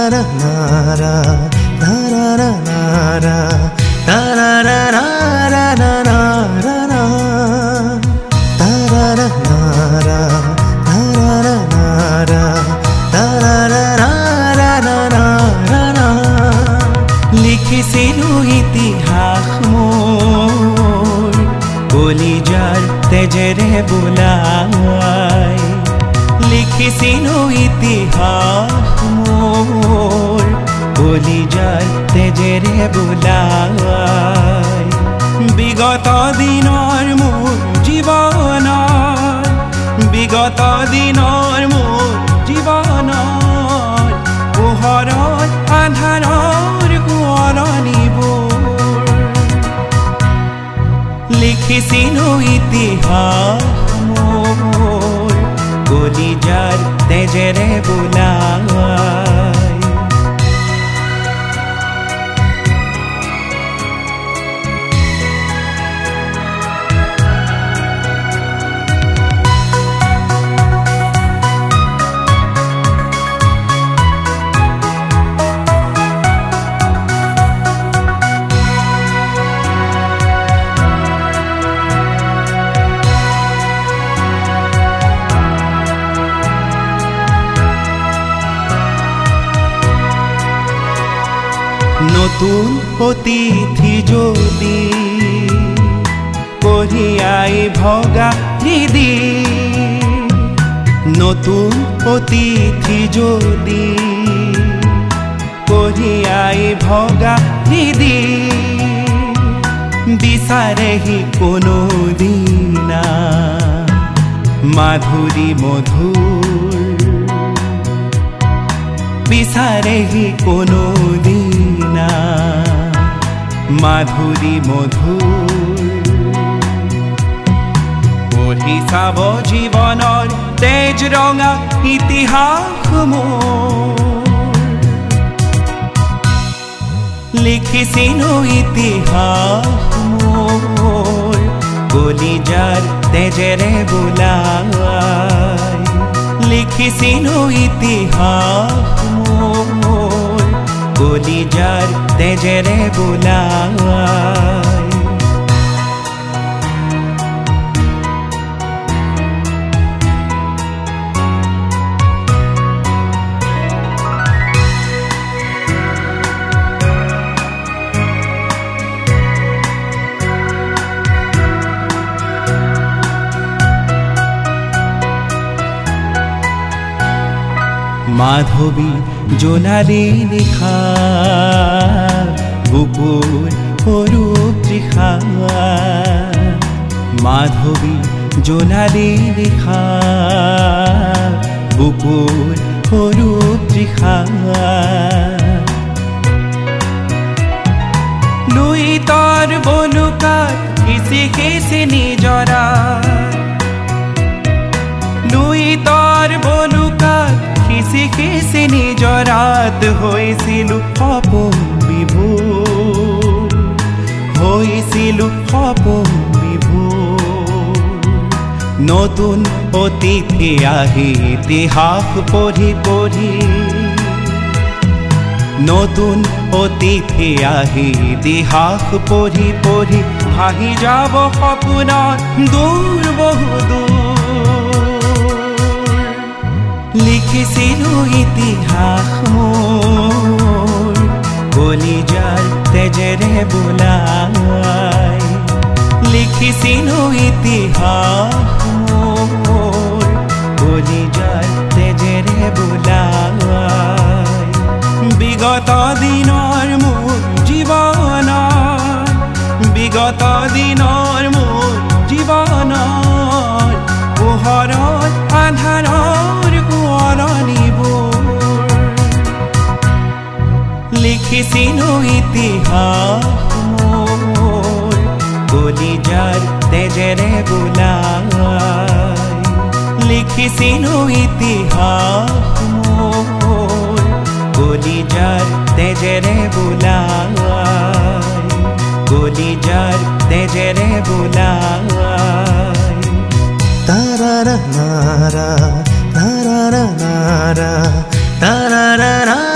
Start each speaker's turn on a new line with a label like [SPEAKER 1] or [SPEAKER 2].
[SPEAKER 1] তারারা নারা তারারা নারা তারারা নারা নারা নারা তারারা নারা তারারা নারা তারারা নারা নারা লিখিছিল ইতিহাস মোৰ কলিজাৰ তেজেৰে বোলাই লিখিছিল ইতিহাস মোৰ কলিজাৰ তেজেৰে বোলাই বিগত দিনৰ মোৰ জীৱনৰ বিগত দিনৰ মোৰ জীৱনৰ পোহৰত আন্ধাৰৰ সোঁৱৰণিবোৰ লিখিছিলো ইতিহাস মোৰ কলিজাৰ তেজেৰে বোলাই নতুন অতিথি যদি কঢ়িয়াই ভগা হৃদি নতুন অতিথি যদি কঢ়িয়াই ভগা হৃদি বিচাৰেহি কোনো দিনা। মাধুৰী মধুৰ বিচাৰেহি কোনো দিনা। মাধুৰী মধুৰ পঢ়ি চাব জীৱনৰ তেজ ৰঙা ইতিহাস লিখিছিলো ইতিহাস মোৰ কলিজাৰ তেজেৰে বোলাই। লিখিছিলো ইতিহাস তেজেৰে বোলাই মাধবী জোনালী নিশা বুকুৰ সৰু তৃষা মাধবী জোনালী নিশা বুকুৰ সৰু তৃষা লুইতৰ বলুকাত সিঁচি সিঁচি নিজৰা লুইতৰ বলুকাত সিঁচি সিঁচি নিজৰাত হৈছিলো সপোন বিভোৰ সপোন বিভোৰ নতুন অতিথি আহি ইতিহাস পঢ়ি পঢ়ি নতুন অতিথি আহি ইতিহাস পঢ়ি পঢ়ি ভাহি যাব সপোনত দূৰ বহু লিখিছিলো ইতিহাস মোৰ। কলিজাৰ তেজেৰে বোলাই লিখিছিলো ইতিহাস। মোৰ কলিজাৰ তেজেৰে বোলাই বিগত দিনৰ কলিজাৰ তেজেৰে বোলাই লিখিছিলো ইতিহাস মোৰ কলিজাৰ তেজেৰে বোলাই কলিজাৰ তেজেৰে বোলাই তারারা নারা তারারা নারা তারারা নারা